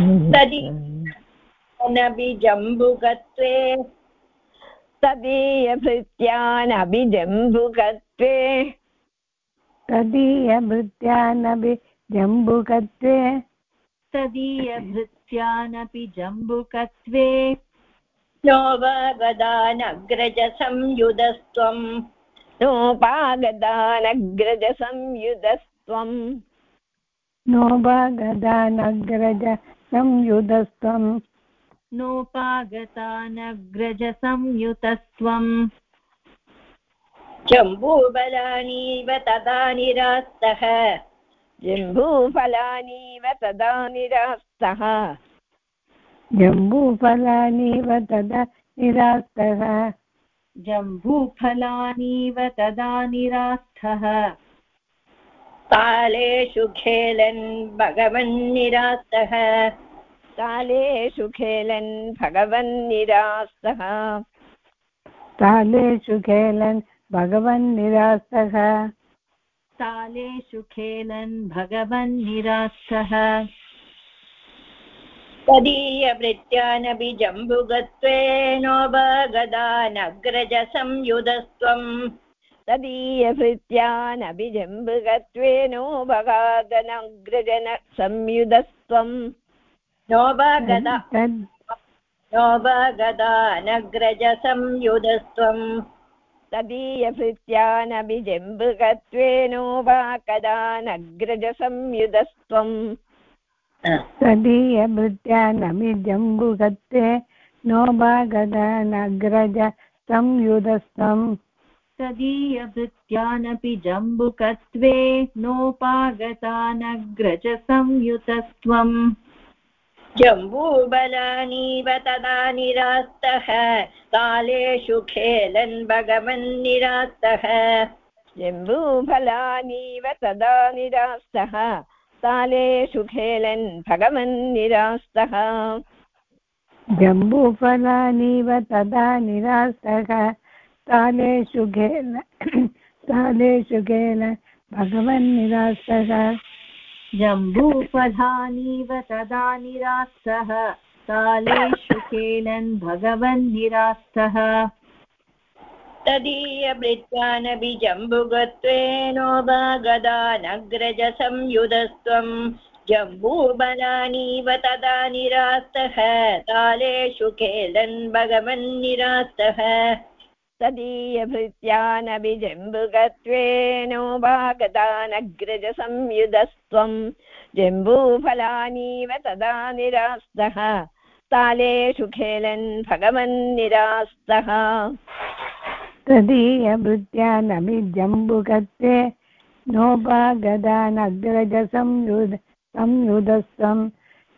तदीयभृत्यानभिजम्बुकत्वे। तदीयभृत्यानभिजम्बुकत्वे। तदीयभृत्यानभिजम्बुकत्वे। तदीयभृत्यानपि जम्बुकत्वे नोपगदानग्रजसंयुधस्त्वम्। नोपागदानग्रजसंयुधस्त्वम्। नोपागदानग्रज संयुधस्त्वम् नोपागतानग्रजसंयुतस्त्वम्। जम्बूबलानीव तदा निरास्तः। जम्बूफलानीव तदा निरास्तः। जम्बूफलानीव तदा निरास्तः। जम्बूफलानीव तदा निरास्थः कालेषु खेलन् भगवन्निरास्तः कालेषु खेलन् भगवन्निरास्तः कालेषु खेलन् भगवन्निरास्तः कालेषु खेलन् भगवन्निरास्तः तदीयभृत्यानपि जम्बुगत्वेनोपगदानग्रजसंयुधस्त्वम् तदीयभृत्यानभिजम्बुगत्वेनोपगादनग्रजन संयुधस्त्वम् नोपगदा नोपगदानग्रजसंयुधस्त्वम् तदीयभृत्यानभिजम्बुगत्वेनोपकदानग्रजसंयुधस्त्वम् तदीयभृत्यानभिजम्बुगत्वे नोभागदानग्रज संयुधस्त्वम् तदीयभृत्यानपि जम्बुकत्वे नोपागतानग्रजसंयुतस्त्वम्। जम्बूबलानीव तदा निरास्तः कालेषु खेलन् भगवन्निरास्तः। जम्बूफलानीव तदा निरास्तः कालेषु खेलन् भगवन्निरास्तः। जम्बूफलानीव तदा निरास्तः कालेषु खेल भगवन्निरास्तः जम्बूफलानीव तदा निरास्तः कालेषु केलन् भगवन्निरास्तः तदीयभृत्यानभिजम्बुगत्वेनोपगदानग्रजसंयुधस्त्वम् जम्बूबलानीव तदा निरास्तः कालेषु केलन् भगवन्निरास्तः तदीयभृत्यानभिजम्बुगत्वेनोभागदानग्रजसंयुधस्त्वम् जम्बूफलानीव तदा निरास्तः। तालेषु खेलन् भगवन्निरास्तः तदीयभृत्यानभिजम्बुगत्वे नोपागदानग्रजसंयुध संयुधस्त्वम्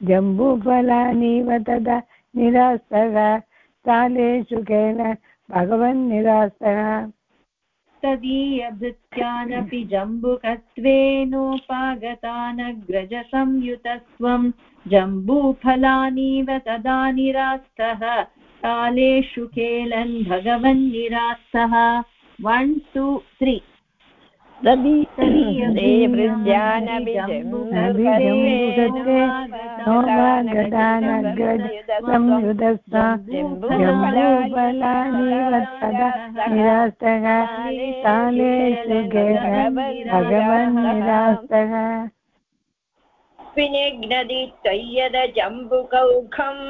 जम्बूफलानीव तदा निरास्तः। तालेषु खेल भगवन्निरासः तदीयभृत्यानपि जम्बुकत्वेनोपागतानग्रजसंयुतस्त्वम् जम्बूफलानीव तदा निरास्तः। कालेषु केलन् भगवन्निरास्तः वन् टु त्रि निरास्तः कालेषु भगवन्निरास्तः विनिघ्नदि त्वय्यद जम्बुकौखम्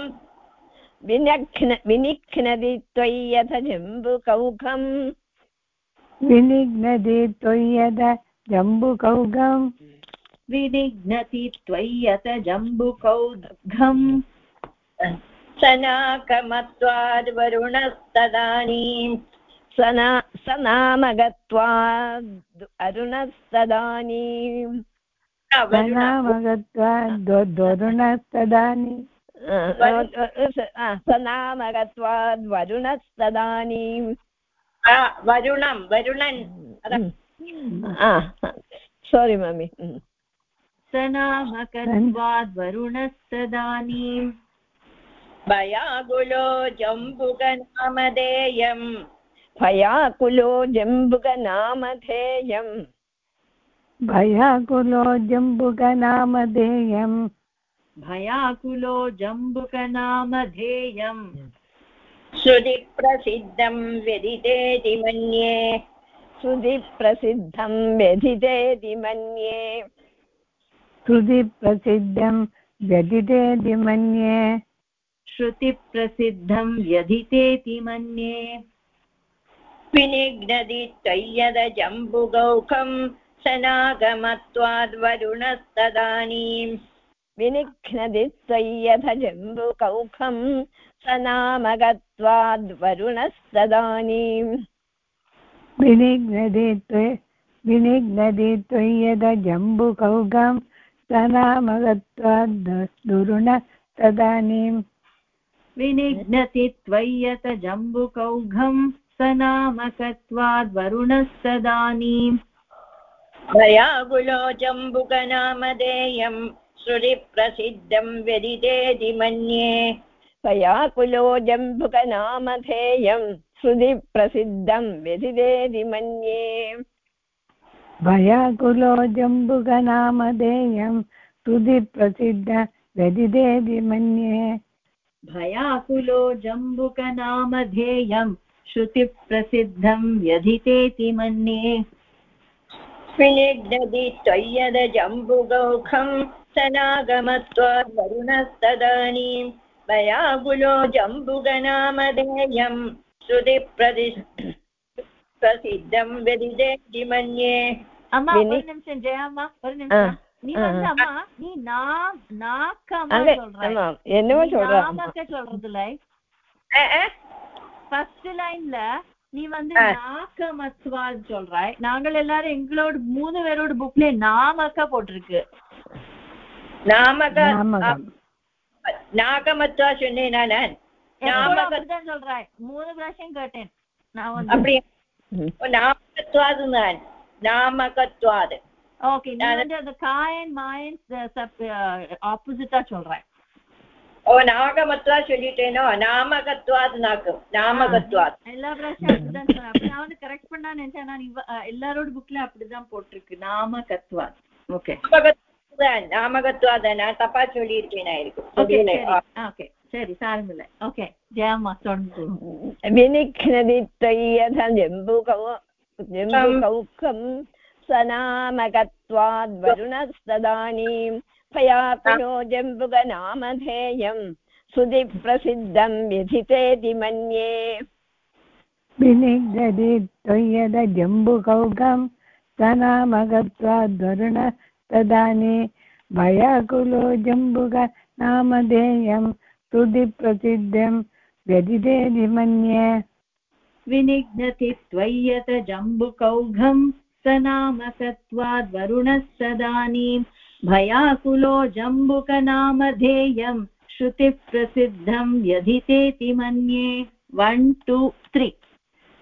विनिघ्न विनिघ्नदि त्वय्यथ जम्बुकौखम् विनिघ्नति त्वय्यत जम्बुकौघम्। विनिघ्नति त्वय्यत जम्बुकौघम्। सनाकमत्वाद् वरुणस्तदानीम् सना सनामगत्वाद् अरुणस्तदानीम्। सनामगत्वाद्वरुणस्तदानीम्। सनामगत्वाद् वरुणस्तदानीम् वरुणं वरुणन् सोरि मम्मि सनामकत्वाद् वरुणस्तदानीम् भयाकुलो जम्बुकनामधेयम् भयाकुलो जम्बुकनामधेयम् भयाकुलो जम्बुकनामधेयम् भयाकुलो जम्बुकनामधेयम् श्रुतिप्रसिद्धं व्यदितेति मन्ये श्रुतिप्रसिद्धं व्यथितेति मन्ये श्रुतिप्रसिद्धं व्यदितेति मन्ये श्रुतिप्रसिद्धं व्यधितेति मन्ये विनिघ्नति त्वय्यदजम्बुगौखं सनागमत्वाद्वरुणस्तदानीम्। विनिघ्नति त्वय्यथ जम्बुकौखं स नामगत्वाद्वरुणस्तदानीम् विनिघ्नदि त्वे विनिघ्नदि त्वय्यद जम्बुकौगं स नामगत्वाद्दुरुण तदानीम् विनिघ्नति त्वय्यत जम्बुकौघं स नामकत्वाद्वरुणस्तदानीम् भयाकुलो जम्बुकनामधेयं श्रुतिप्रसिद्धं व्यदितेति मन्ये। पयाकुलो जम्बुकनामधेयं श्रुतिप्रसिद्धं व्यथितेति मन्ये भयाकुलो जम्बुकनामधेयं श्रुतिप्रसिद्ध व्यदिदेति मन्ये भयाकुलो जम्बुकनामधेयं श्रुतिप्रसिद्धं व्यधितेति मन्ये विनिघ्नति त्वय्यदजम्बुगौखं सनागमत्वाद्वरुणस्तदानीम् भयाकुलो जम्बुकनामधेयं श्रुतिप्रति प्रसिद्धं व्यदितेति मन्ये அம்மா வினி- ஒரு நிமிஷம் ஜெயம்மா ஒரு நிமிஷம் நீ ஆ, வந்து ஆ. அம்மா நீ நான் நாக்கமா அங்க சொல்ற ஆமாம் என்னவோ நீ சொல்றான் நாமக்க சொல்றதுல அஹ், அஹ். ஃபர்ஸ்ட் லைன்ல நீ வந்து ஆ. நாக்கமத்வான்னு சொல்றாய் நாங்கள் எல்லாரும் எங்களோட மூணு பேரோட புக்ல நாமக்க போட்டிருக்கு நாமக நாமகம் நாகமத்வா சொன்னேனா நான் எப்போதும் நாமக அப்படிதான் சொல்றாய் மூணு பிராஷம் கேட்டேன் நான் வந்து அப்படி ம். நாமகத்வாது நான் நாமகத்வாது ஓகே நீ வந்து அந்த காயன் மாயன் ஆப்போசிட்டா சொல்றாய் ஓ நாகமத்வா சொல்லிட்டேனோ நாமகத்வாது நாக்கும் நாமகத்வாத் எல்லா பிராஷம் அப்படிதான் சொல்றேன் அப்ப நான் வந்து கரெக்ட் பண்ணா நினைச்சேன் நான் இவ அஹ், எல்லாரோட புக்ல அப்படிதான் போட்டிருக்கு நாமகத்வா ஓகே நாமகத்வாதான் நாமகத்வாத நான் தப்பா சொல்லியிருக்கேனா இருக்கு ஓகே சொல்லலை. சரி ஓகே சரி சாரமில்லை ஓகே ஜெயம்மா தொடர்ந்து विनिघ्नति त्वय्यथ जम्बुकौ जम्बुकौखं स नामकत्वाद्वरुणस्तदानीं भयाकुलो जम्बुकनामधेयं श्रुतिप्रसिद्धं व्यथितेति मन्ये विनिघ्नदि त्वय्यद जम्बुकौगं स नामगत्वाद्वरुण तदानी भयाकुलो जम्बुक नामधेयं श्रुतिप्रसिद्धं व्यदिदेति मन्ये। विनिघ्नति त्वय्यत जम्बुकौघं स नामकत्वाद् वरुणः सदानीं। भयाकुलो जम्बुकनामधेयं श्रुतिप्रसिद्धं व्यधितेति मन्ये। वन् टु त्री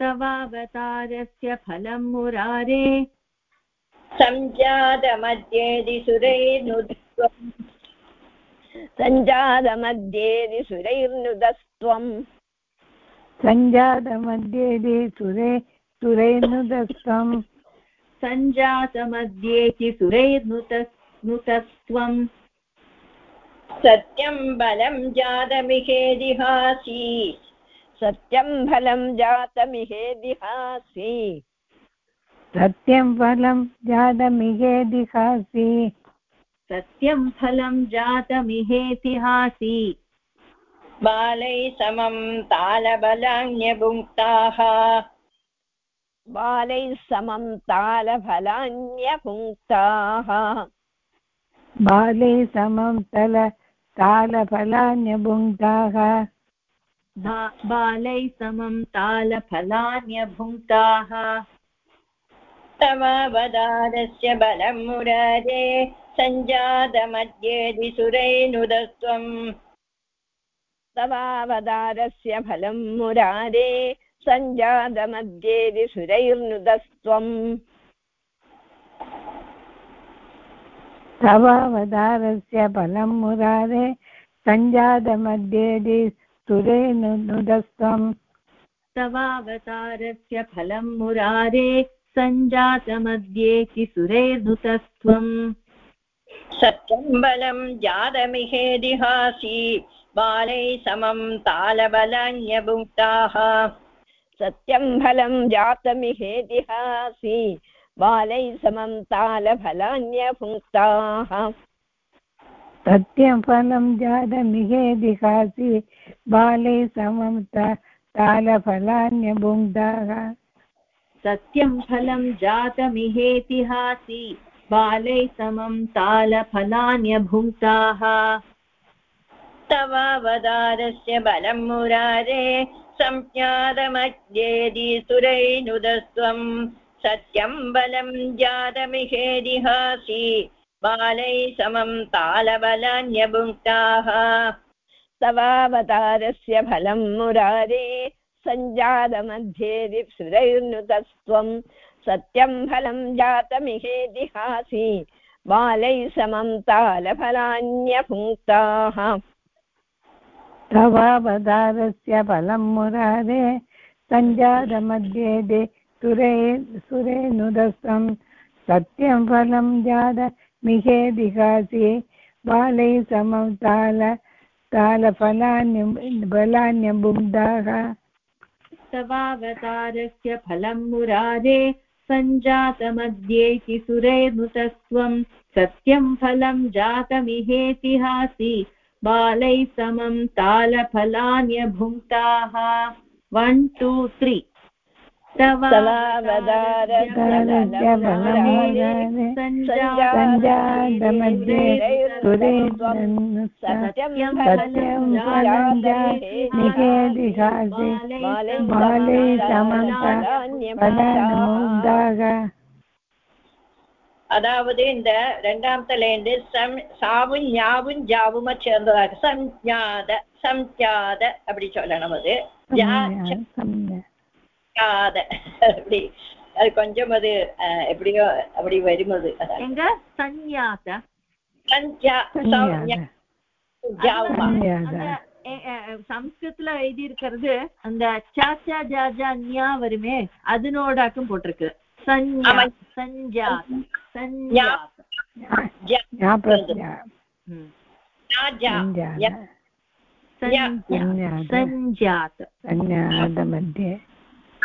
तवावतारस्य फलं मुरारे। सञ्जातमध्येदि सुरैर्नुद्वम् सञ्जातमध्ये सुरैर्नुदस्त्वम् सञ्जातमध्येदि सुरे सुरैर्नुदस्त्वं सञ्जातमध्येति सुरैर्नुत नुतस्त्वम्। सत्यं बलं जातमिहेदिहासी सत्यं फलं जातमिहेदिहासि सत्यं फलं जातमिहेदिहासि सत्यं फलं जातमिहेतिहासि बालैः समं तालबलान्यभुङ्क्ताः। बालैः समं तालफलान्यपुङ्क्ताः बाले समं तल तालफलान्यभुङ्क्ताः। बालैः समं तालफलान्यभुङ्क्ताः तवावतारस्य बलं मुरारे सञ्जातमध्येदि सुरैनुदस्त्वम् तवावतारस्य फलं मुरारे सञ्जातमध्येदि सुरैर्नुदस्त्वम् तवावतारस्य फलं मुरारे सञ्जातमध्ये सुरे नुदस्त्वम् तवावतारस्य फलं मुरारे सञ्जातमध्ये किसुरेर्नुतस्त्वम् सत्यं बलं जातमिहेदिहासि बालैः समं तालबलान्यभुक्ताः सत्यं फलं जातमिहेतिहासि बालैः समं तालफलान्यभुङ्क्ताः सत्यं फलं जातमिहेदिहासि बाले समं तालफलान्यभुङ्क्ताः सत्यं फलं जातमिहेतिहासि बालैः समं तालफलान्यभुङ्क्ताः तवावतारस्य बलं मुरारे संज्ञातमध्येदि सुरैनुदस्त्वम् सत्यं बलं जातमिहेदिहासि बालैः समं तालबलान्यभुक्ताः तवावतारस्य फलं मुरारे सञ्जातमध्ये सुरैर्नुतस्त्वं सत्यं फलं जातमिहेतिहासि बालैः समं तालफलान्यभुङ्क्ताः। तवावतारस्य फलं मुरारे सञ्जातमध्ये सुरे सुरे नुदस्तं सत्यं फलं जातमिहेदिहासि बालैः समं ताल, तालफलान्य बलान्यबुग्धाः तवावतारस्य फलं मुरारे सञ्जातमध्ये किसुरेर्नुतस्त्वं सत्यं फलं जातमिहेतिहासि बालैः समं तालफलान्यभुङ्क्ताः वन् टु त्री सञ्जातमध्ये सुरे सत्यं फलं निषेधिहासि बाले समन्त फलान्मुग्धाः அதாவது இந்த இரண்டாம் லைன் சம் சாவும் ஞாவும் ஜாவுமா சேர்ந்ததாக சஞ்ஞாத சஞ்ஞாத அப்படி சொல்லணும் அது சங்காத அப்படி. அது கொஞ்சம் அது எப்படியோ அப்படி வரும் அது. எங்க? சஞ்ஞாத சம்ஸ்கிருத்ல எழுதி இருக்கிறது அந்த சாச்சா ஜாஜா ஞா வருமே அதனோட அக்கம் போட்டிருக்கு சஞ்சாத மத்திய.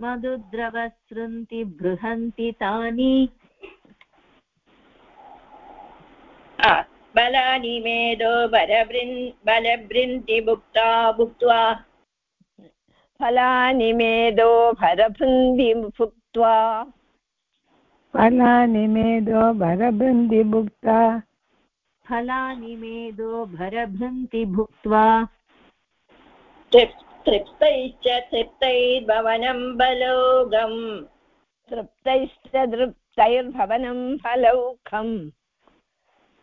मधुद्रवसृन्ति बृहन्ति तानि। बलानि मेदो बलवृन् बलबृन्ति भुक्ता भुक्त्वा। फलानि मेदो भरभृन्दि भुक्त्वा। फलानि मेदो भरभृन्दि भुक्त्वा। फलानि मेदो भरभृन्ति भुक्त्वा। तृप्तैश्च तृप्तैर्भवनं बलोगम् तृप्तैश्च तृप्तैर्भवनं फलौखम्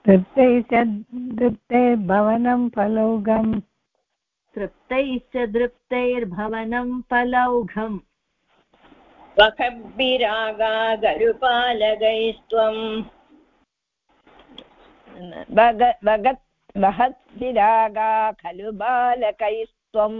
तृप्तैश्च तृप्तैर्भवनं फलौघम् तृप्तैश्च दृप्तैर्भवनं फलौघम् वखभिरागा गरुपालगैस्त्वम् खलु बालकैस्त्वम्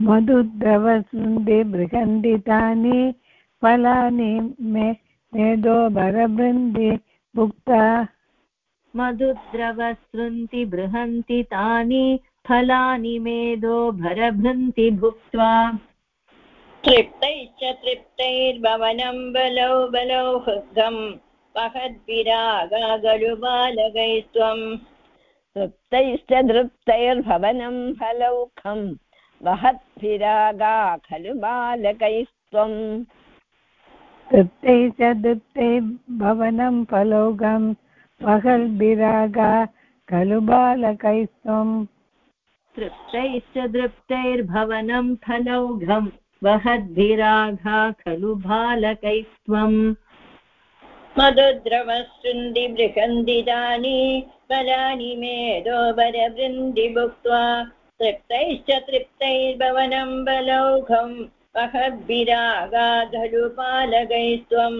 मधुद्रवसृन्दि बृहन्दितानि फलानि मे मेदो भरबृन्दि भुक्ता। मधुद्रवसृन्ति बृहन्ति तानि फलानि मेदो भरभृन्ति भुक्त्वा। तृप्तैश्च तृप्तैर्भवनं बलौ बलौ हृगम् वहद्विरागागलु बालकैस्त्वम् तृप्तैश्च दृप्तैर्भवनं फलौखं वहद्भिरागा खलु बालकैस्त्वम्। तृप्तैः च दृप्तै भवनं फलौघं पहल्भिरागा खलु बालकैस्त्वम्। तृप्तैश्च दृप्तैर्भवनं फलौघं वहद्भिराघा खलु बालकैस्त्वम्। मधुद्रवसृन्दि बृहन्दितानि फलानि मेदो बरवृन्दि भुक्त्वा तृप्तैश्च तृप्तैर्भवनं बलौघम् वहद्भिरागाधलु पालकैस्त्वम्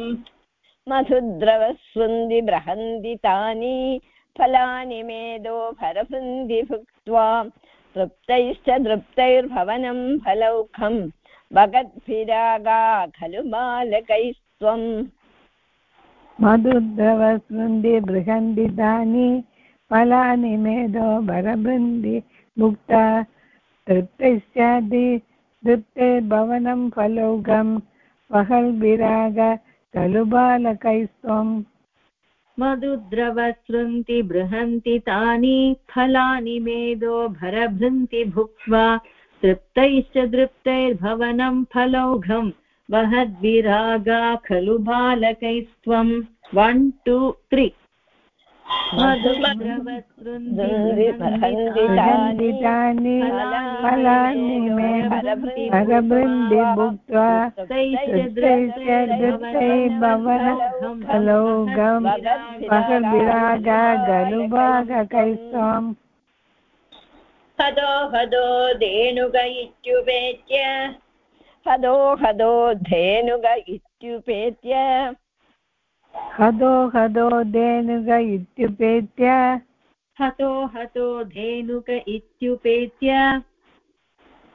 मधुद्रवस्वन्दि बृहन्ति तानि फलानि मेदो भरभृन्दि भुक्त्वा तृप्तैश्च दृप्तैर्भवनं फलौखं भगद्भिरागा खलु बालकैस्त्वम् मधुद्रवसृन्दि बृहन्दितानि फलानि मेदो भरबृन्दि भुक्ता तृप्तैश्चादि तृप्तैर्भवनं फलौघं वहल्भिराग खलु बालकैस्त्वम् मधुद्रवसृन्ति बृहन्ति तानि फलानि मेदो भरभृन्ति भुक्त्वा तृप्तैश्च दृप्तैर्भवनं फलौघं वहद्विरागा खलु बालकैस्त्वम्। वन् टु त्री बृहन्दितानि फलानि मे भरबृन्दि भुक्त्वा गलुभागकैस्त्वम् हदो हदो धेनुग इत्युपेत्य हदो हदो धेनुग इत्युपेत्य हदो हदो धेनुग इत्युपेत्य। हतो हतो धेनुक इत्युपेत्य।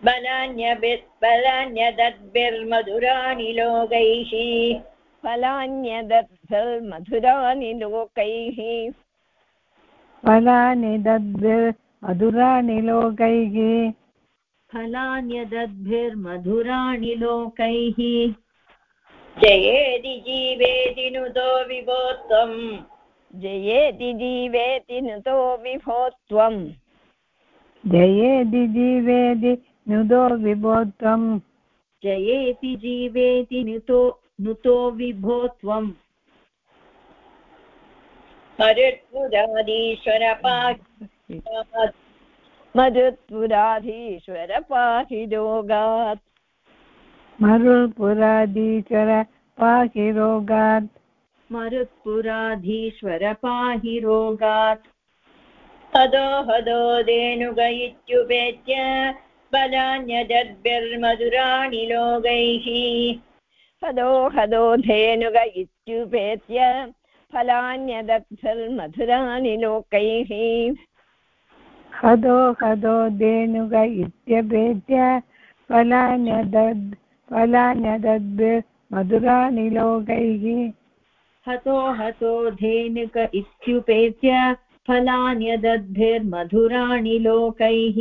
बलान्यदद्भिर्मधुराणि लोकैः। फलान्यदर्भर्मधुरानि लोकैः। फलानि दद्भिर्मधुराणि लोकैः। फलान्यदद्भिर्मधुराणि लोकैः। जयेदि जीवेति नुतो विभो त्वम् जयेति जीवेति नुतो विभो त्वम् जयेदि जीवेदि नुदो विभो त्वम् जयेति जीवेति नुतो नुतो विभो त्वम् मरुत्पुराधीश्वर पाहि रोगात् मरुल्पुराधीश्वर पाहि रोगात्। मरुत्पुराधीश्वर पाहि रोगात्। हदो हदो धेनुग इत्युपेत्य बलान्यदद्भिर्मधुराणि लोकैः हदो हदो धेनुग इत्युपेत्य फलान्यदग्धर्मधुराणि लोकैः। हदो हदो धेनुग इत्यपेत्य फलान्यदद् फलान्यदद्भिर्मधुराणि लोकैः हतो हतो धेनुक इत्युपेत्य फलान्यदद्भिर्मधुराणि लोकैः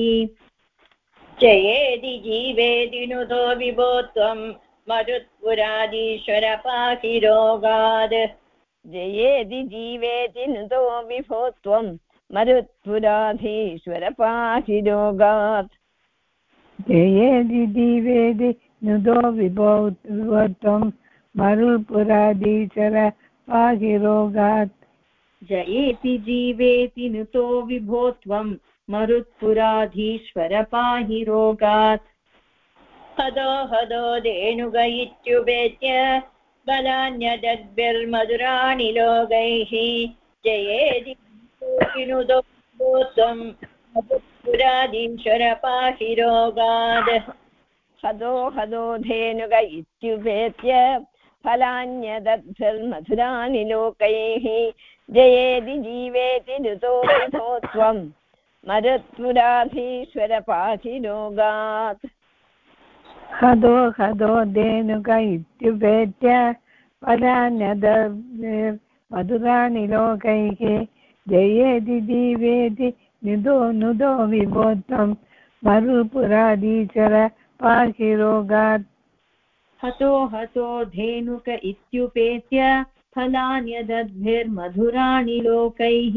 जयेदि जीवेदि नुतो विभो त्वम् मरुत्पुराधीश्वर पाहि रोगात् जयेति जीवेति नुतो विभो त्वं मरुत्पुराधीश्वर पाहि रोगात् जयेदि जीवेदि नुदो विभो विभोत्वं मरुल्पुराधीश्वर पाहि रोगात्। जयेति जीवेति नुतो विभो त्वम् मरुत्पुराधीश्वर पाहि रोगात्। हदो हदो धेनुग इत्युपेत्य बलान्यदद्भिर्मधुराणि लोकैः जयेदि नुतो विभो त्वम् मरुत्पुराधीश्वर पाहि रोगात्। हदो हदो धेनुग इत्युपेत्य फलान्यदद्भिर्मधुरानि लोकैः जयेति जीवेति ऋतो विधो त्वम् मरुत्पुराधीश्वर पाहि रोगात् हदो हदो धेनुक इत्युपेत्य परान्यद मधुराणि लोकैः जयेति जीवेति निदो नुदो विभोत्वं मरुपुराधीश्वर पाहि रोगात् हतो हतो धेनुक इत्युपेत्य फलान्यदद्भिर्मधुराणि लोकैः।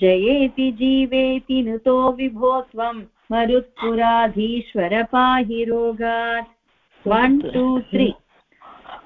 जयेति जीवेति नुतो विभो त्वं मरुत्पुराधीश्वर पाहि रोगात् वन् टु त्री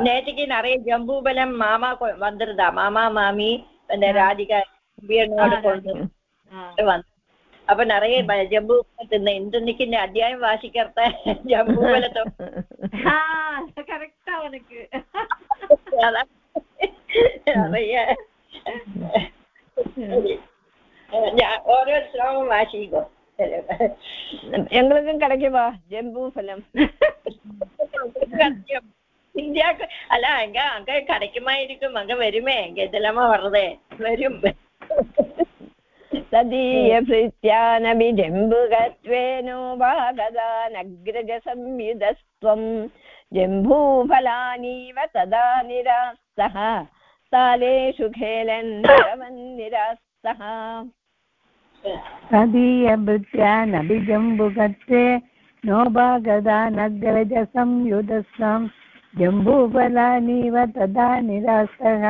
நேற்றுக்கு நிறைய ஜம்பூபலம் மாமா கொ- வந்திருந்தா மாமா மாமி அந்த ராதிகா வீரனோட கொண்டு வந்து அப்ப நிறைய ப- ஜம்பு தின்னேன் இன்னைக்கு இந்த அத்தியாயம் வாசிக்கிறத ஜம்பூபலத்தை கரெக்டா உனக்கு அதான் நிறைய ஞா- ஓரோ ஸ்லோகம் ഇന്ത്യ അല്ല അങ്ങ അങ്ക കടയ്ക്കുമായിരിക്കും അങ്ങ് വരുമേ. ഗജലമ്മ പറഞ്ഞതേ വരും. സദീയഭൃത്യാനഭിജംബുകത്വേനോപാഗദാനഗ്രജസംയുധസ്ത്വം ജംബൂഫലാനീവ തദാ നിരാസ്തः താലേഷു खेलन् നോ तदीयभृत्यानभिजम्बुकत्वे नोभागदानग्रजसंयुधस्त्वम् जम्बूफलानीव तदा निरास्तः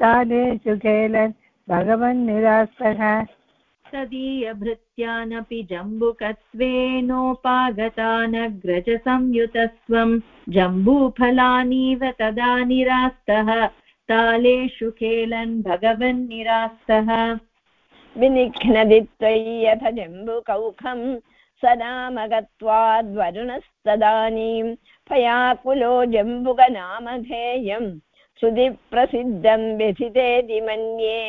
कालेषु खेलन् भगवन्निरास्तः तदीयभृत्यानपि जम्बुकत्वेनोपागतानग्रजसंयुतस्त्वम् जम्बूफलानीव तदा निरास्तः तालेषु खेलन् भगवन्निरास्तः विनिघ्नदि त्वय्यथ जम्बुकौखम् सदामगत्वाद्वरुणस्तदानीं भयाकुलो जम्बुकनामधेयम् श्रुतिप्रसिद्धं व्यथितेति मन्ये।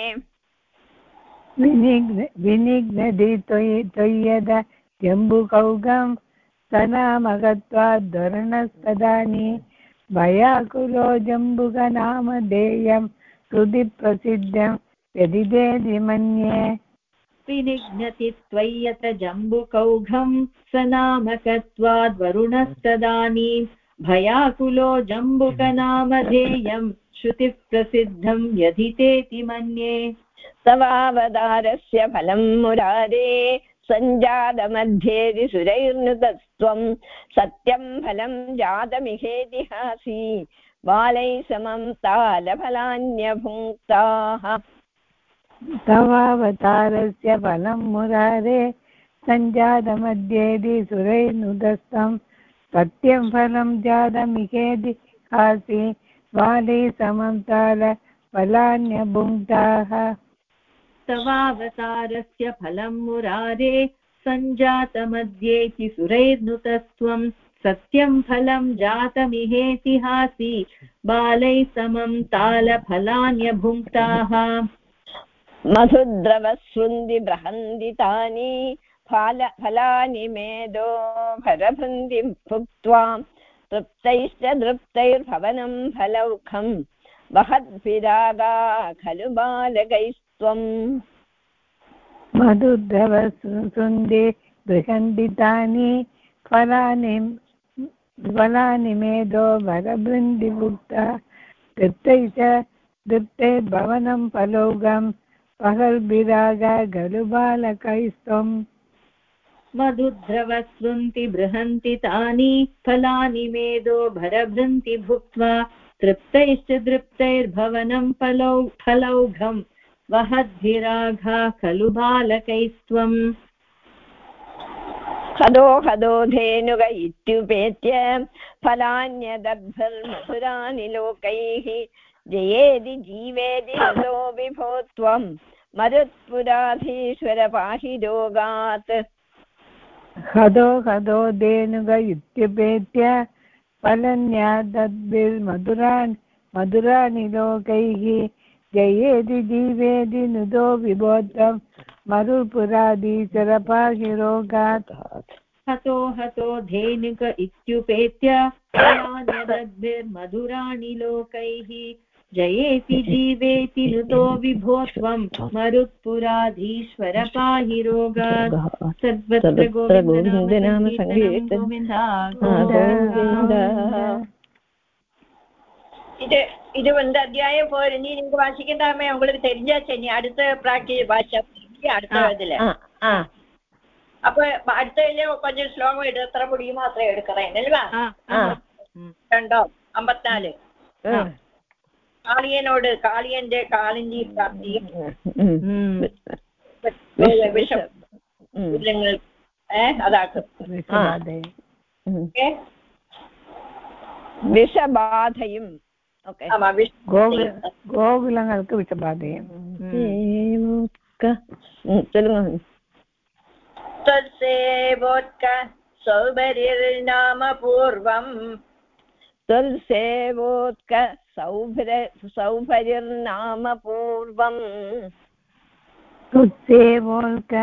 विनिघ्न विनिघ्नदि त्वयि त्वय्यद जम्बुकौगं सनामगत्वाद्धरणस्तदानि भयाकुलो जम्बुकनामधेयं हृदि प्रसिद्धं व्यदिदेदि मन्ये। विनिघ्नति त्वय्यत जम्बुकौघम् स नामकत्वाद्वरुणस्तदानीम् भयाकुलो जम्बुकनामधेयम् श्रुतिः प्रसिद्धम् व्यधितेति मन्ये। तवावतारस्य फलं मुरारे सञ्जातमध्ये सुरैर्नुतस्त्वं, सत्यं फलं जातमिहेतिहासी। बालैः समं तालफलान्यभुङ्क्ताः। तवावतारस्य फलं मुरारे सञ्जातमध्येदि सुरैर्नुदस्तं सत्यं फलं जातमिहेदि हासि बाले समं ताल फलान्यभुङ्क्ताः तवावतारस्य फलं मुरारे सञ्जातमध्येति सुरैर्नुतस्त्वम् सत्यं फलं जातमिहेतिहासी बालैः समं तालफलान्यभुङ्क्ताः मधुद्रवसृन्दि बृहन्ति तानि, फाल, फलानि मेदो भरभन्ति भुक्त्वा तृप्तैश्च दृप्तैर्भवनं फलौखं। वहद्भिरागा खलु बालकैस्त्वम्। फलानि फलानि मेधो वरबृन्दिभुक्ता तृप्तैः च तृप्तैर्भवनं फलौगं पहल्भिरागा खलु बालकैस्त्वम् मधुद्रवसृन्ति बृहन्ति तानि फलानि मेदो भरभृन्ति भुक्त्वा तृप्तैश्च दृप्तैर्भवनं फलौ फलौघम् वहद्भिराघा खलु बालकैस्त्वम्। हदो हदो धेनुग इत्युपेत्य फलान्यदर्भर्मधुरानि लोकैः जयेदि जीवेदि रतो विभो त्वं मरुत्पुराधीश्वर पाहि रोगात् हदो हदो धेनुग इत्युपेत्य फलन्यादद्भिर्मधुरान् मधुराणि लोकैः। जयेदि जीवेदि नुदो विबोधं मरुपुराधीचरपाहि रोगात् हतो हतो धेनुक इत्युपेत्य फलान्यदद्भिर्मधुराणि लोकैः। जयेति जीवेति नुतो विभो त्वं मरुत्पुराधीश्वर पाहि रोगात् सर्वत्र गोविन्दनाम இது இது வந்து அத்தியாயம் போர் நீ நீங்க வாசிக்கிறதாமே உங்களுக்கு தெரிஞ்சாச்சு நீ அடுத்த பிராக்டிஸ் வாசிச்சு அடுத்த இதுல அப்ப அடுத்ததுல கொஞ்சம் ஸ்லோகம் எடுத்துற முடியுமோ அத்த எடுக்கிறேன் அல்லவா ரெண்டோ ஐம்பத்தி நாலு காளியனோடு காளியன் காளிஞ்சி பிராப்தி விஷபாதையும் கோகுலங்களுக்கு விஷபாதையும் சொல்லுங்க तत्सेवोत्क सौभरिर्नाम पूर्वम् तत्सेवोत्क सौभर सौभरिर्नाम पूर्वम् तुत्सेवोल्क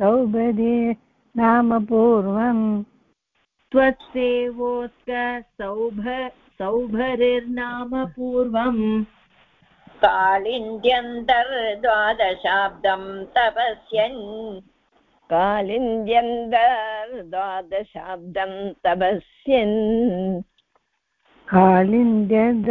सौभदे नाम पूर्वम् त्वत्सेवोत्क सौभ सौभरिर्नाम पूर्वम् कालिन्द्यन्तर्द्वादशाब्दं तपस्यन्। कालिन्द्यन्तर्द्वादशाब्दं तपस्यन्। कालिन्द्यद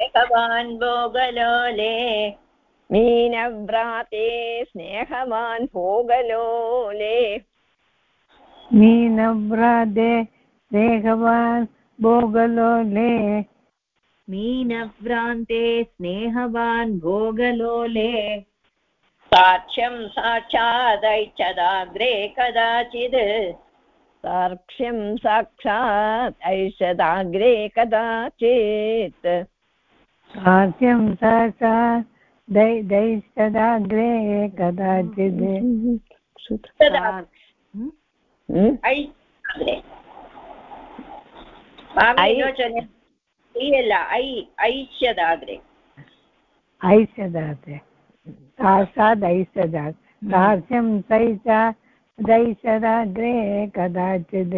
भगवान् भोगलोले मीनव्राते स्नेहवान् भोगलोले मीनव्रादे देहवान् भोगलोले मीनव्रान्ते स्नेहवान् भोगलोले साक्ष्यं साक्षादैच्छदाग्रे कदाचित् साक्ष्यं साक्षात् ऐषदाग्रे कदाचित् हास्यं साक्षात् दै दैष्टदाग्रे कदाचित् तदा। ഉം. ഉം? ऐ। अग्रे मामि ऐ- योचने ऐ अल्ल ऐ ऐष्यदाग्रे साक्षात् ऐषदात् हास्यं सैषा दैषदाग्रे कदाचित्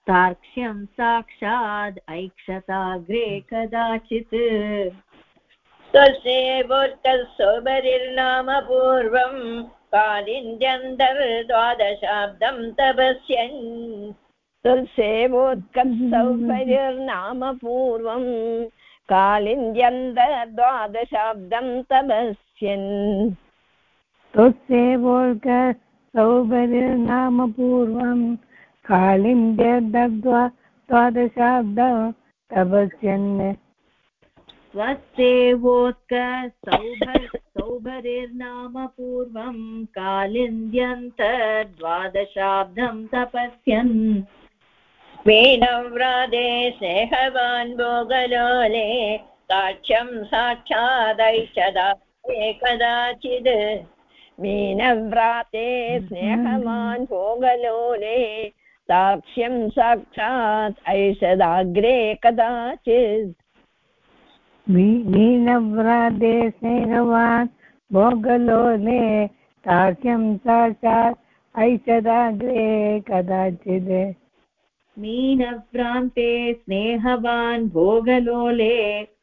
साक्ष्यं साक्षात् ऐक्षताग्रे कदाचित्। स्वस्येवोत्कसोबरिर्नाम पूर्वम् कालिन्द्यन्तर्द्वादशाब्दं तपस्यन्। तुल्सेवोत्कत्सौभर्यर्नाम पूर्वम् कालिन्द्यन्तर्द्वादशाब्दं तपस्यन्। त्वत्सेवोल्क सौभर्यनाम पूर्वं कालिन्द्यदग्ध्वा द्वादशाब्दं तपस्यन् स्वस्येवोत्क सौभर सौभरिर्नाम पूर्वं कालिन्द्यन्तर्द्वादशाब्दं तपस्यन्। भोगलोले साक्ष्यं साक्षादैषदा कदाचित् मीनव्राते स्नेहवान् भोगलोले साक्ष्यं साक्षात् ऐषदाग्रे कदाचित् मीनव्रादे स्नेहवान् भोगलोले ताक्ष्यं साक्षात् ऐषदाग्रे कदाचित् मीनव्रान्ते स्नेहवान् भोगलोले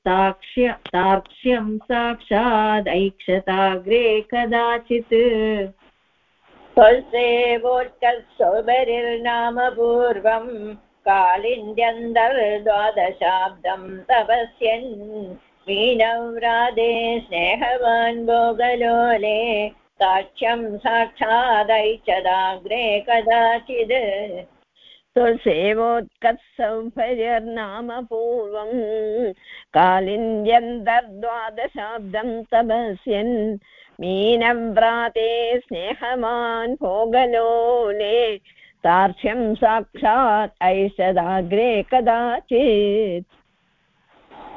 ताक्ष्य तार्क्ष्यं साक्षादैक्षताग्रे कदाचित्। स्वल्सेवोत्कसौबरिर्नाम पूर्वम् कालिन्द्यन्तर्द्वादशाब्दं तपस्यन् मीनव्रादे स्नेहवान् भोगलोले साक्ष्यं साक्षादैचदाग्रे कदाचित् तुलसेवोत्कत्सौभर्यर्नाम पूर्वम् कालिन्द्यन्तर्द्वादशाब्दं तपस्यन् मीनव्राते स्नेहवान् भोगलोले सार्क्ष्यं साक्षात् ऐषदाग्रे कदाचित्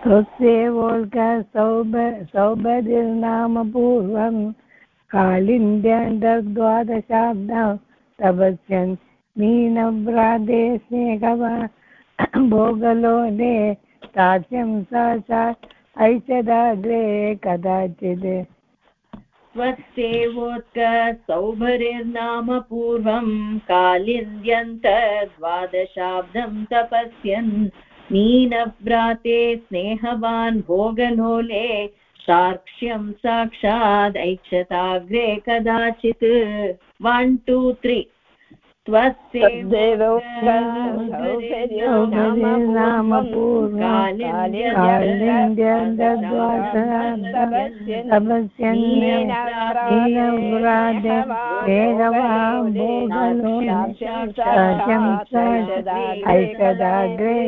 त्वस्येवोल्क सौभ सौभर्यनाम पूर्वं कालिन्द्यन्तर्द्वादशाब्दं तपस्यन् मीनव्रादे स्नेहवा भोगलोले तास्यं साक्षात् ऐषदाग्रे कदाचित् त्वत्सेवोत्कसौभरिर्नाम पूर्वं कालिन्द्यन्तद्वादशाब्दं तपस्यन्। नीनभ्राते स्नेहवान् भोगलोले साक्ष्यं साक्षादैक्षताग्रे कदाचित्। वन् टु त्री ऐकदाग्रे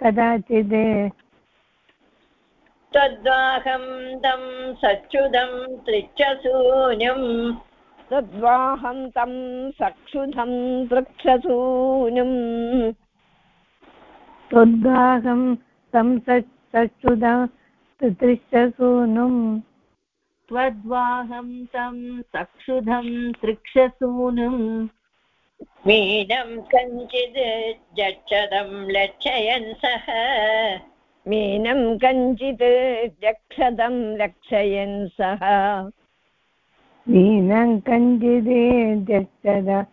कदाचित् त्वद्वाहं तं सच्युतं तृच्छसून्यम् तद्वाहं तं सक्षुधं वृक्षसूनुम्। त्वद्वाहं तं सच्युधा तृक्षसूनुम् त्वद्वाहं तं सक्षुधं तृक्षसूनुम्। मीनं कञ्चित् जक्षदं लक्षयन् सः। मीनं कञ्चित् जक्षदं लक्षयन् सः। मीनं कञ्चिदे जक्षद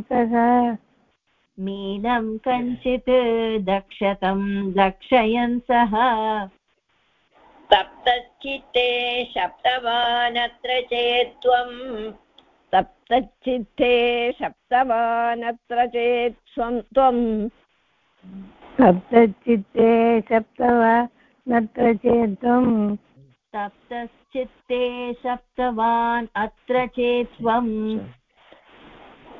सः। मीनं कञ्चित् दक्षतं लक्षयन् सः। सप्तचित्ते शब्दवानत्र चेत्त्वम् सप्तचित्ते सप्तवानत्र चेत् स्वं त्वम् सप्तचित्ते सप्तवा नत्र चेत्त्वम् सप्तश्चित्ते सप्तवान् अत्र चेत्त्वम्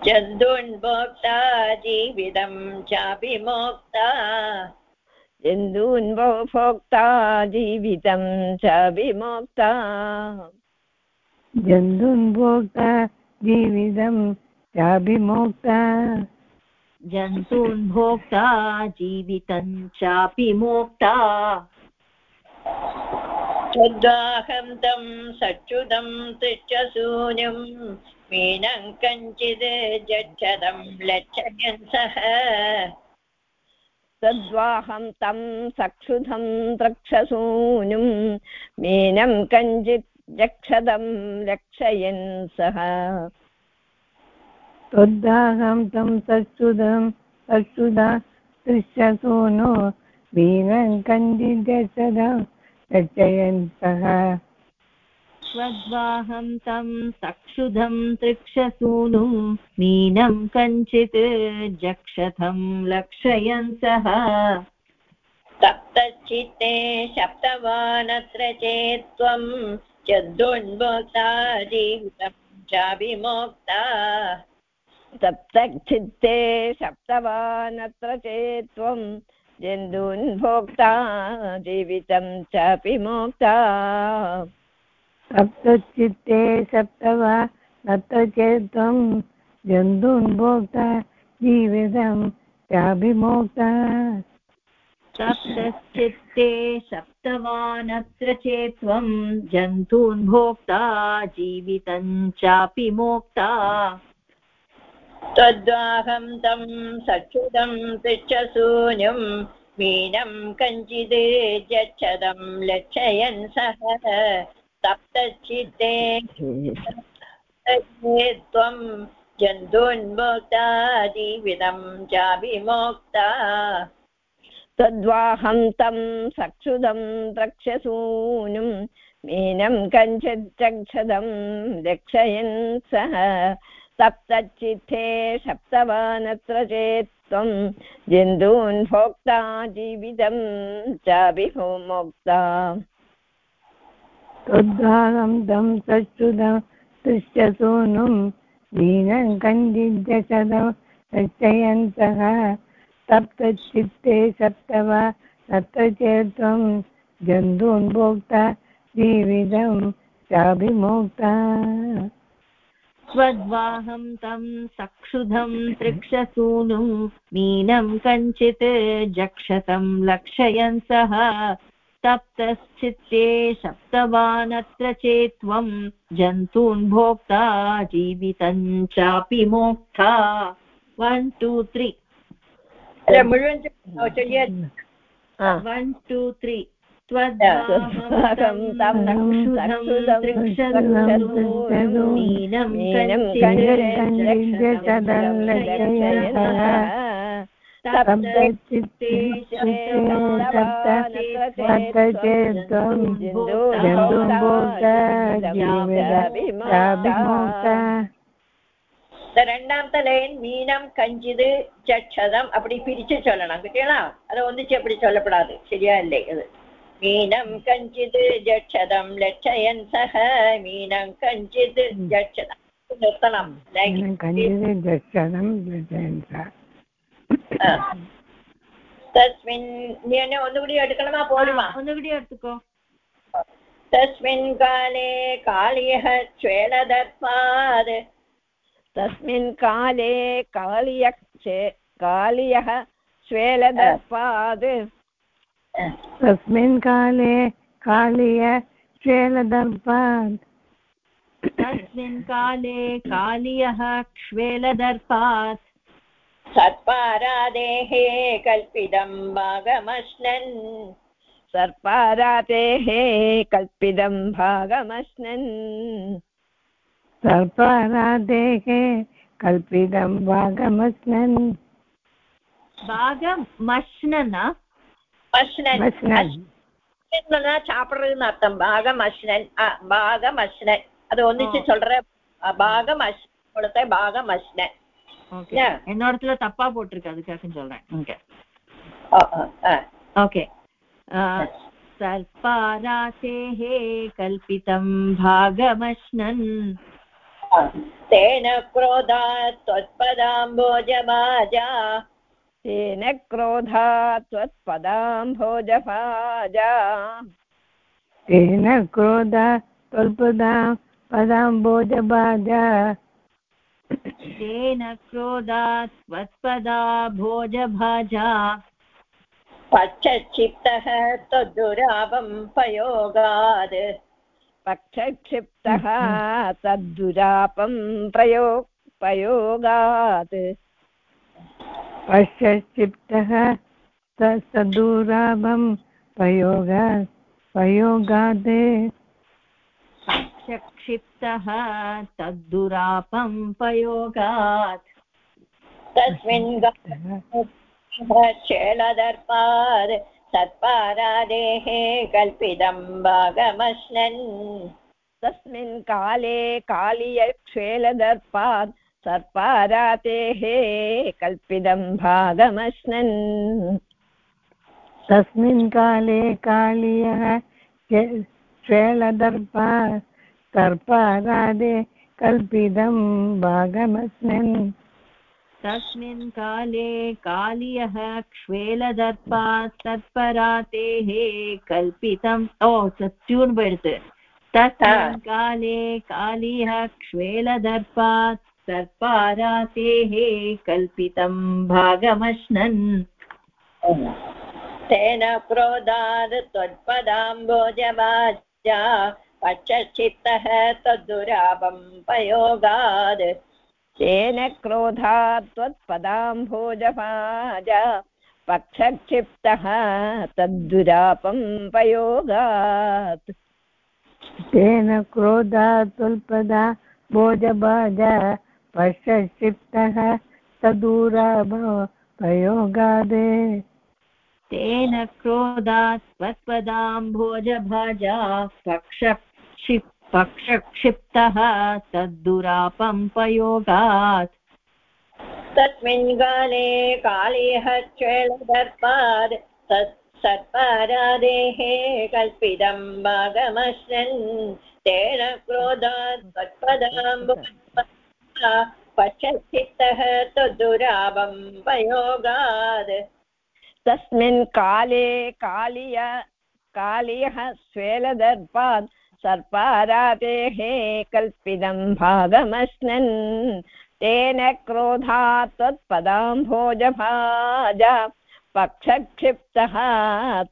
चन्दुन्भोक्ता जीवितं चापि मोक्ता इन्दून्वो भोक्ता जीवितं च विमोक्ता जन्तुन्भोक्ता जीवितं चाभिमोक्ता। जन्तून् भोक्ता जीवितं चापि मोक्ता त्वद्वाहं तं सच्युतं तृच्छसून्यं मीनं कञ्चित् जक्षदं लक्षयन् सः तद्वाहं तं सक्षुधं द्रक्षसूनुं, मीनं कञ्चित् जक्षदं लक्षयन् सः त्वद्दाहं तं सच्युतं सच्युधा दृश्यसूनो मीनं कञ्चिदशदं रचयन् सः स्वद्वाहं तं सक्षुधं तृक्षसूनुं मीनं कञ्चित् जक्षथं लक्षयन् सः सप्तचित्ते शप्तवानत्र चेत्त्वं चन्दुन्भोक्ता जीवितं चाभिमोक्ता सप्तचित्ते सप्तवानत्र चेत् त्वं जन्तून् भोक्ता जीवितं चापि मोक्ता। सप्तचित्ते सप्तवा नत्र चेत्त्वं जन्तून् भोक्ता जीवितं चाभिमोक्ता सप्तश्चित्ते सप्तवानत्र चेत्त्वं जन्तून् भोक्ता जीवितं चापि मोक्ता। त्वद्वाहं तं सच्युतं पृच्छसून्यं मीनं कञ्चित् जक्षदं लक्षयन् सः सप्तचित्ते त्वं जन्तून्मोक्ता जीवितं चाभिमोक्ता। तद्वाहं तं सक्षुधं द्रक्ष्यसूनुं मीनं कञ्चित् चक्षदं लक्षयन् सः सप्तचित्ते सप्तवानत्र चेत् त्वं जन्तून् भोक्ता जीवितं चाभिमुक्ता त्वद्भागं तं सच्युतं तुष्यसूनुं दीनं कञ्चिद्यशदं रचयन्तः सप्तचित्ते सप्तव तत्र चेत्त्वं जन्तून् भोक्ता जीवितं चाभिमुक्ता स्वद्वाहं तं सक्षुधं तृक्षसूनुं मीनं कञ्चित् जक्षतं लक्षयन् सः। तप्तश्चित्ते सप्तवानत्र चेत्त्वं जन्तून् भोक्ता जीवितं चापि Mokta. One two three one two three त्वदाहं तं सक्षुदं मीनं सप्तचेत्त्वं जन्तुम्भोग இந்த ரெண்டாம் தலையன் மீனம் கஞ்சிது சட்சதம் அப்படி பிரிச்சு சொல்லணும் கிட்டியலாம் அதை ஒன்றிச்சு அப்படி சொல்லப்படாது சரியா இல்லை அது मीनं कञ्चित् जक्षतं लक्षयन् सः मीनं कञ्चित् जक्षतं नर्तनं कञ्चित् जक्षतं लक्षयन् सः तस्मिन् न्यूने ஒன்றுபடி எடுக்கணுமா போடுமா ஒன்றுபடி எடுத்துக்கோ तस्मिन् काले कालियः श्वेलदर्पात् तस्मिन् काले कालियः कालियः श्वेलदर्पात् तस्मिन् काले कालीय श्वेलदर्पात् तस्मिन् काले कालियः क्ष्वेलदर्पात् सत्पारादेः कल्पितं भागमश्नन्। सर्पारातेः कल्पितं भागमश्नन्। सर्पराधेः कल्पितं भागमस्नन् भागं மஷ்ணன் சாப்பிடுறதுன்னு அர்த்தம் பாகம் அஷ்ணன் பாகம் அஷ்ணன் அது ஒன்னிச்சு சொல்ற பாகம் அஷ்ணத்தை பாகம் அஷ்ணன் என்னோட இடத்துல தப்பா போட்டிருக்கு அதுக்காக சொல்றேன் ஓகே ஓகே सर्पारासेः कल्पितं भागमश्नन् तेन क्रोधात् त्वत्पदाम्बोजमाजा तेन क्रोधा त्वत्पदाम्भोजभाजा तेन क्रोध त्वल्पदा पदाम्बोजबाजा तेन क्रोधात् त्वत्पदा भोजभाजा। पक्षक्षिप्तः त्वद्दुरापं पयोगात् पक्षक्षिप्तः तद्दुरापं प्रयो पयोगात् पश्यक्षिप्तः सदूराभं पयोगा पयोगात् चक्षिप्तः तद्दुरापं पयोगात् तस्मिन् शेलदर्पात् सत्पारादेः कल्पितं भागमश्नन्। तस्मिन् काले कालीयक्षेलदर्पात् सर्पारातेः कल्पितं भागमश्नन् तस्मिन् काले कालीयः श्वेलदर्पा सर्पारादे कल्पितं भागमश्नन् तस्मिन् काले कालीयः क्ष्वेलदर्पा तत्परातेः कल्पितम् ओ सत्यून् वर्त् तस्मिन् काले कालीयः क्ष्वेलदर्पा सर्पारातेः कल्पितं भागमश्नन्। तेन क्रोधात् त्वत्पदाम्बोजवाच्या पक्षचित्तः तद्दुरापं पयोगात् तेन क्रोधात् त्वत्पदाम्भोजभाजा पक्षक्षिप्तः तद्दुरापं पयोगात्। तेन क्रोधात् तुल्पदा भोजबाजा पश्यक्षिप्तः सदूराभयोगादे तेन क्रोधात् त्वत्पदाम्भोजभाजा पक्षक्षिप् पक्षक्षिप्तः तद्दुरापम्पयोगात् तस्मिन् काले कालीयः चेलदर्पात् सर्पारादेः कल्पितं भागमश्नन्। तेन क्रोधात् तत्पदाम्बुः पश्यचित्तः तद्दुरापं पयोगात् तस्मिन् काले कालिय कालियः स्वेलदर्पात् सर्पारातेः कल्पितं भागमश्नन् तेन क्रोधात् त्वत्पदाम्भोजभाजा पक्षक्षिप्तः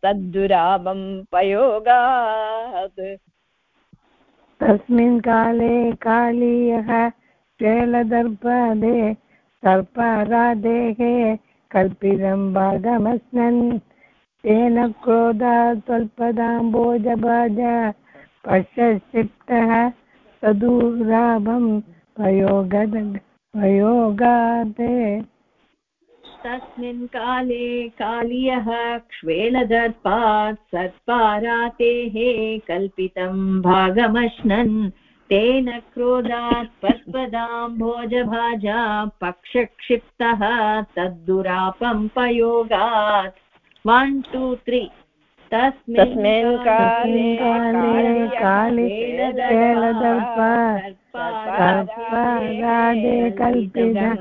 तद्दुरापं पयोगात् तस्मिन् काले कालीयः शैलदर्पदे सर्पाराधेः कल्पितं भागमस्नन्। तेन क्रोधात् स्वल्पदाम्बोजभाज पश्यक्षिप्तः तदुराभं प्रयोगद, प्रयोगात्। तस्मिन् काले कालियः क्ष्वेलदर्पात् सर्पारातेः कल्पितं भागमश्नन् तेन क्रोधात् पद्पदाम्भोजभाजा पक्षक्षिप्तः तद्दुरापम्पयोगात् वन् टु त्री तस्मिन् काले कल्पितं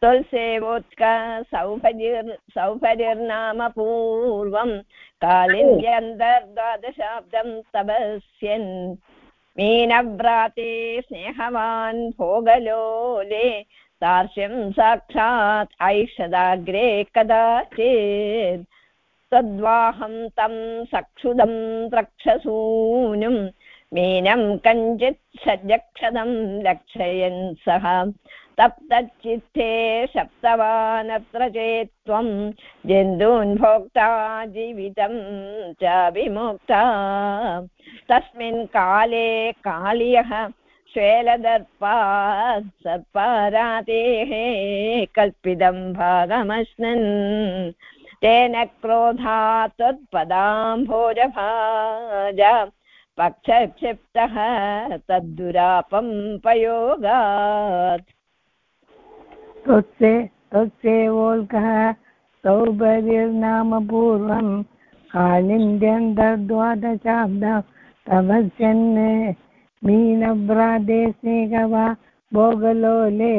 त्वल्सेवोत्कः सौभर्यर् सौभर्यर्नाम पूर्वम् कालिन्द्यन्तर्द्वादशाब्दम् तपस्यन्। मीनव्राते स्नेहवान् भोगलोले तार्श्यं साक्षात् ऐषदाग्रे कदाचित्। तद्वाहं तं सक्षुदं रक्षसूनुम् मीनं कञ्चित् सजक्षदं लक्षयन् सः। तप्तच्चित्ते सप्तवानत्र चेत् त्वं जन्तून् भोक्ता, जीवितं च विमुक्ता। तस्मिन् काले कालियः श्वेलदर्पात् सर्पारातेः कल्पितं भागमश्नन्। तेन क्रोधात् त्वत्पदाम्भोजभाजा पक्षक्षिप्तः तद्दुरापं पयोगात्। त्वत्से त्वत्सेवोल्कः सौभर्यर्नाम पूर्वं कालिन्द्यन्तर्द्वादशाब्दं तपस्यन् मीनव्रादे स्नेहवा भोगलोले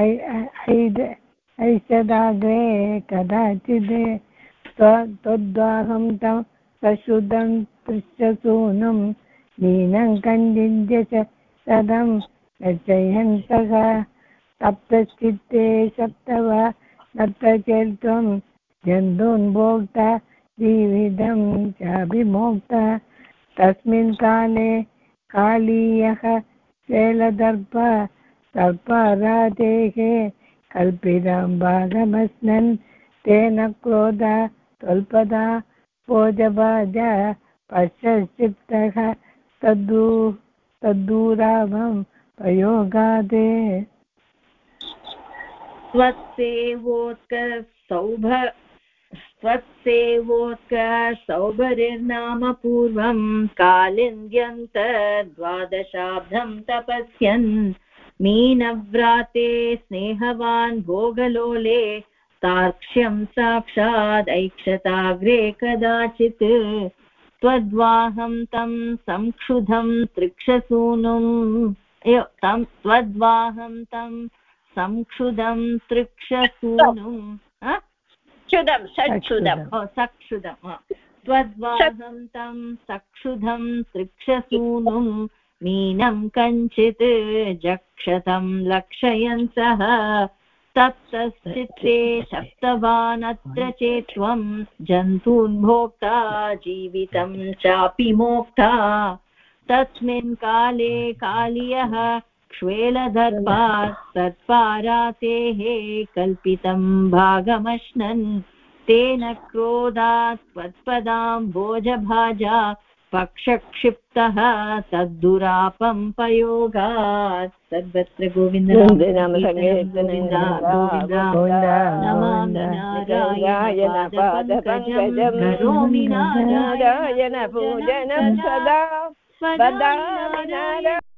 ऐ- ऐ- ऐषदाग्रे कदाचित् त्व- त्वद्वाहं तं मीनं च सदं रचयन्तः सप्तश्चित्ते सप्तव सप्तचेत्त्वं जन्तून् भोक्ता जीवितं चाभिमोक्ता। तस्मिन् काले कालीयः शैलदर्प सर्पराधेः कल्पितं भागमस्नन्। तेन क्रोध त्वल्पदा भोजभाज पश्यक्षिप्तः तद्दू तद्दूराभं प्रयोगादे। त्वत्सेवोत्क सौभ त्वत्सेवोत्क पूर्वं तपस्यन्। मीनव्राते स्नेहवान् भोगलोले तार्क्ष्यं साक्षादैक्षताग्रे कदाचित्। त्वद्वाहं तं संक्षुधं तृक्षसूनुम्। तं त्वद्वाहं तं संक्षुधं तृक्षसूनुम् आ? क्षुदं सक्षुधम् आ. त्वद्वाहं तं सक्षुधं तृक्षसूनुं मीनं कञ्चित् जक्षतं लक्षयन् सः तप्तश्चित्ते सप्तवानत्र चेत्त्वं जन्तून् भोक्ता जीवितं चापि मोक्ता तस्मिन् काले कालियः क्ष्वेलदर्पात् तत्पारातेः कल्पितं भागमश्नन्। तेन क्रोधात् त्वत्पदां भोजभाजा पक्षक्षिप्तः तद्दुरापं पयोगात्। सर्वत्र गोविन्द नमामि नारायण पूजनं सदा। नारायण